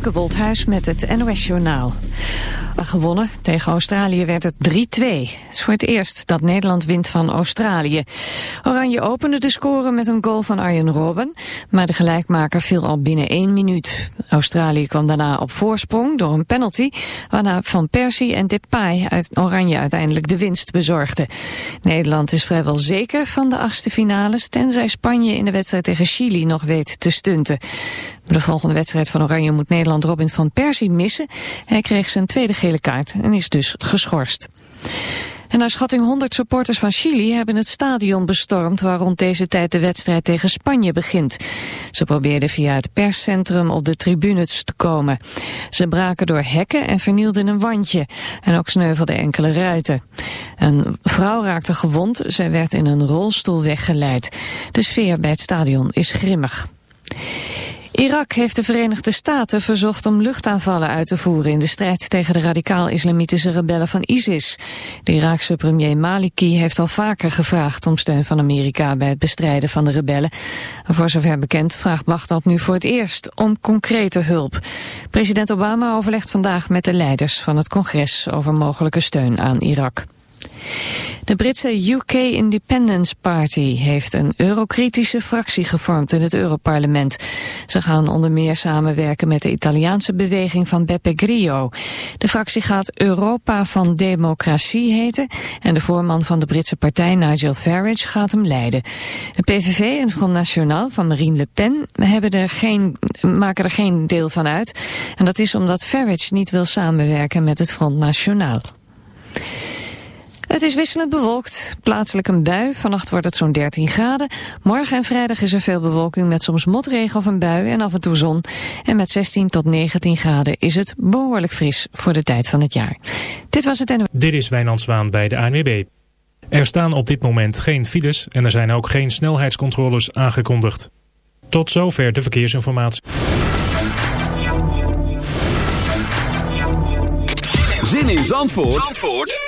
Femke met het NOS Journaal. Gewonnen. Tegen Australië werd het 3-2. Het is voor het eerst dat Nederland wint van Australië. Oranje opende de score met een goal van Arjen Robben. Maar de gelijkmaker viel al binnen één minuut. Australië kwam daarna op voorsprong door een penalty. Waarna Van Persie en Depay uit Oranje uiteindelijk de winst bezorgden. Nederland is vrijwel zeker van de achtste finales. Tenzij Spanje in de wedstrijd tegen Chili nog weet te stunten. De volgende wedstrijd van Oranje moet Nederland Robin van Persie missen. Hij kreeg zijn tweede gele kaart en is dus geschorst. Naar schatting 100 supporters van Chili hebben het stadion bestormd waar rond deze tijd de wedstrijd tegen Spanje begint. Ze probeerden via het perscentrum op de tribunes te komen. Ze braken door hekken en vernielden een wandje en ook sneuvelden enkele ruiten. Een vrouw raakte gewond, zij werd in een rolstoel weggeleid. De sfeer bij het stadion is grimmig. Irak heeft de Verenigde Staten verzocht om luchtaanvallen uit te voeren in de strijd tegen de radicaal-islamitische rebellen van ISIS. De Iraakse premier Maliki heeft al vaker gevraagd om steun van Amerika bij het bestrijden van de rebellen. Voor zover bekend vraagt Baghdad nu voor het eerst om concrete hulp. President Obama overlegt vandaag met de leiders van het congres over mogelijke steun aan Irak. De Britse UK Independence Party heeft een eurokritische fractie gevormd in het Europarlement. Ze gaan onder meer samenwerken met de Italiaanse beweging van Beppe Grillo. De fractie gaat Europa van Democratie heten en de voorman van de Britse partij Nigel Farage gaat hem leiden. De PVV en Front National van Marine Le Pen hebben er geen, maken er geen deel van uit. En dat is omdat Farage niet wil samenwerken met het Front National. Het is wisselend bewolkt. Plaatselijk een bui. Vannacht wordt het zo'n 13 graden. Morgen en vrijdag is er veel bewolking met soms motregen of een bui en af en toe zon. En met 16 tot 19 graden is het behoorlijk fris voor de tijd van het jaar. Dit was het en... Dit is Wijnand Zwaan bij de ANWB. Er staan op dit moment geen files en er zijn ook geen snelheidscontroles aangekondigd. Tot zover de verkeersinformatie. Zin in Zandvoort? Zandvoort?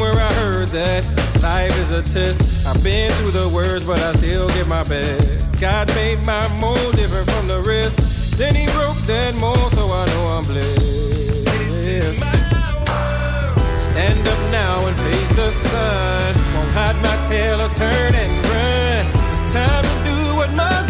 Somewhere I heard that life is a test. I've been through the worst, but I still give my best. God made my mold different from the rest. Then he broke that mold, so I know I'm blessed. Stand up now and face the sun. Won't hide my tail or turn and run. It's time to do what must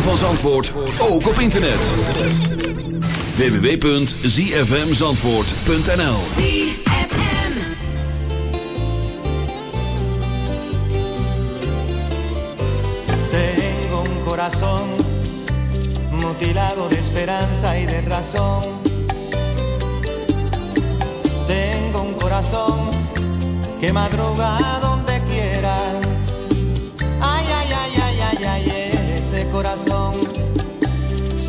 ritme van Zandvoort ook op internet. www.zfmzandvoort.nl ZFM. Tengo un corazón mutilado de esperanza y de razón. Tengo un corazón que madruga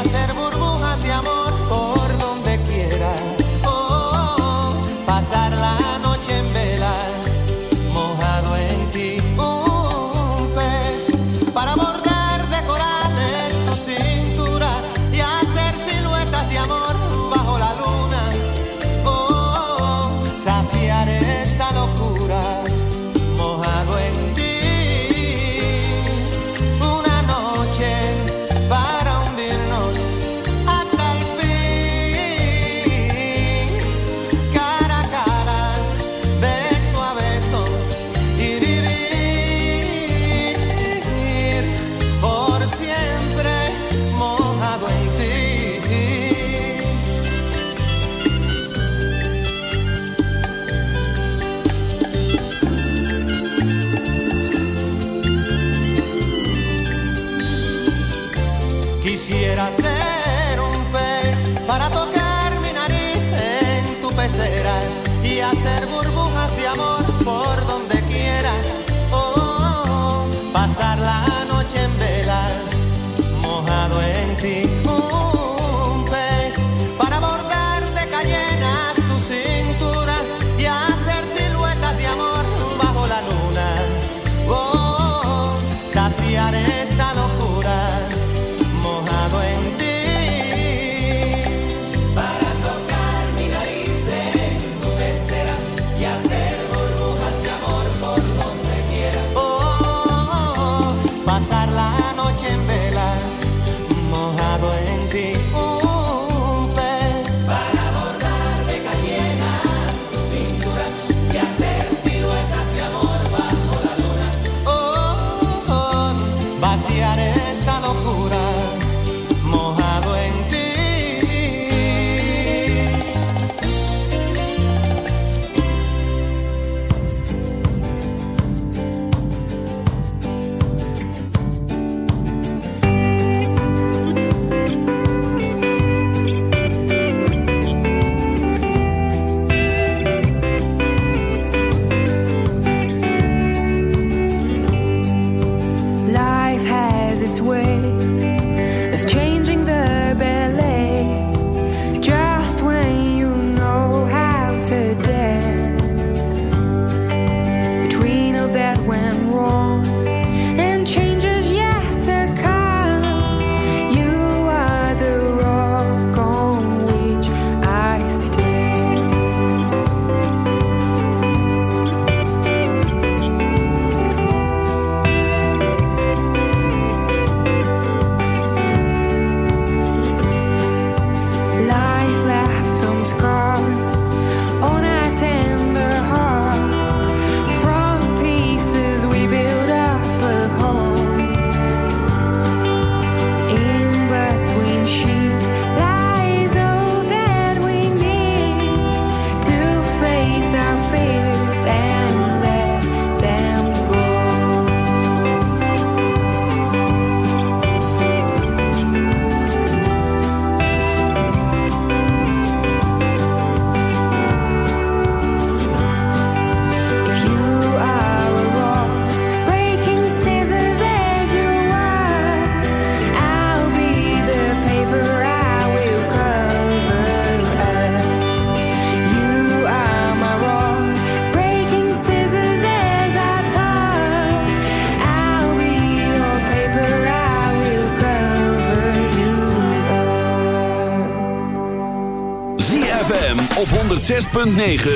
hacer burbujas. 9.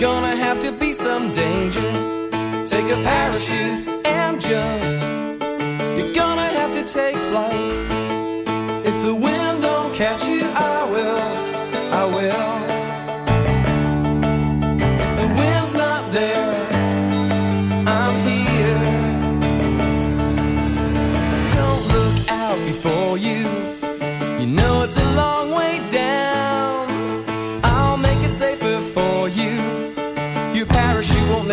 Gonna have to be some danger. Take a parachute and jump. You're gonna have to take flight.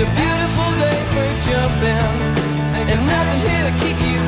It's a beautiful day for jumping. There's nothing here to keep you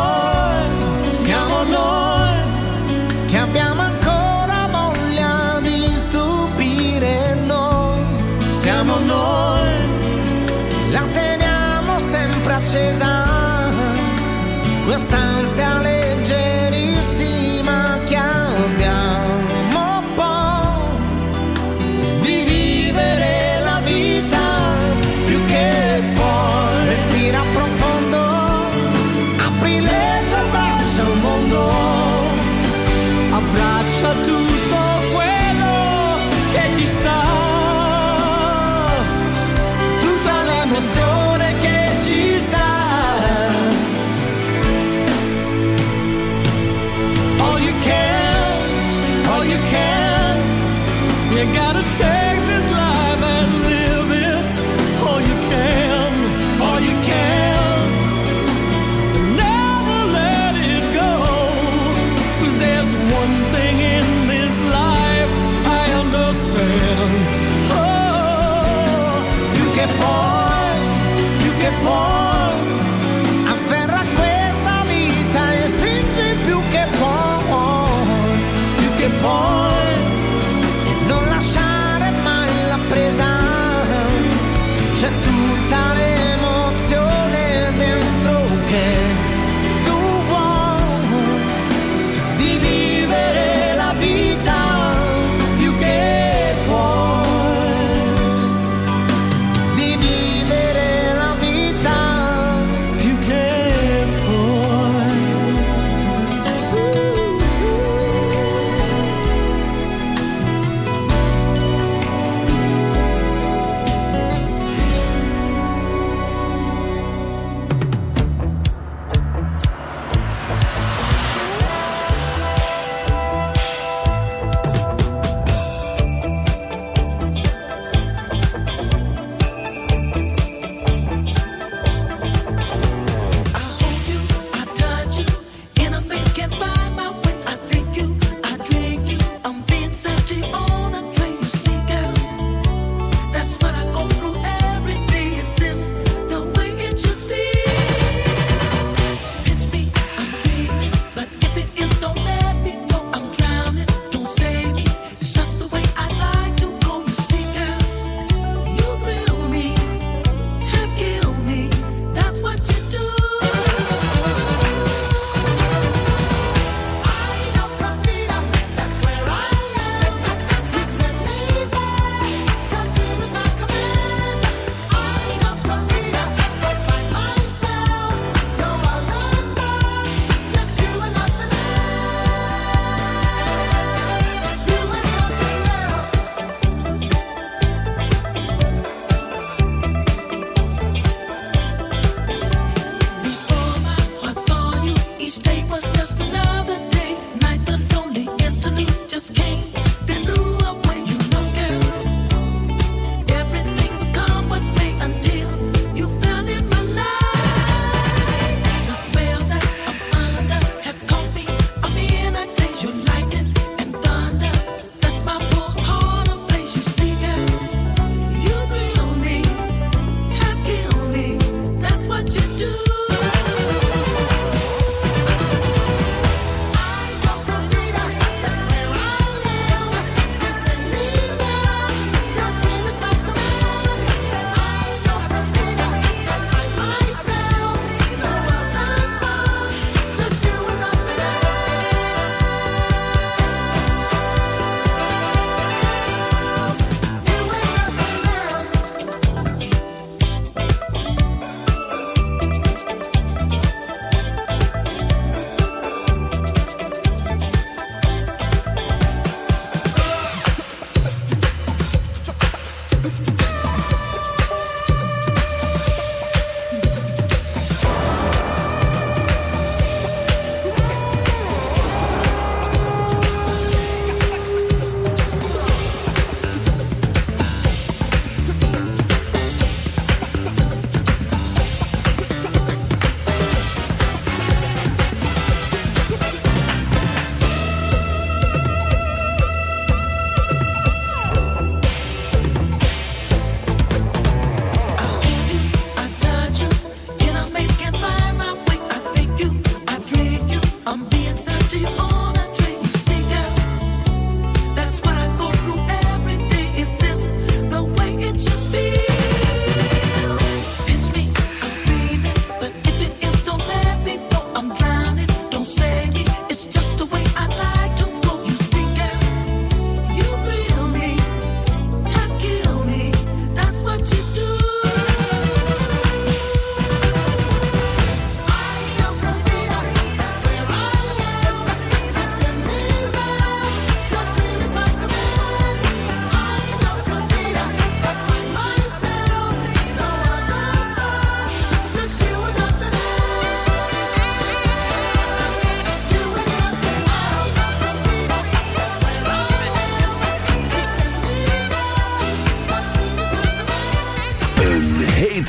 nuestra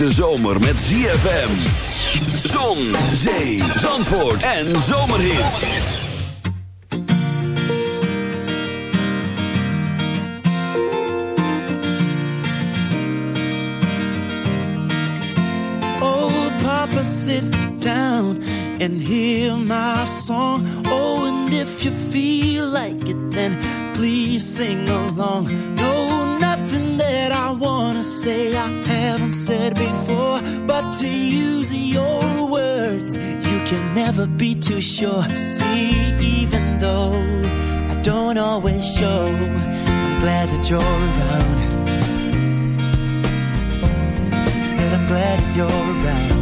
De zomer met ZFM. Zon, zee, zandvoort en zomerhit. Oh, papa, sit down and hear my song. Oh, and if you feel like it, then please sing along. No, nothing that I want to say, I haven't said before, but to use your words, you can never be too sure. See, even though I don't always show, I'm glad that you're around. I said I'm glad that you're around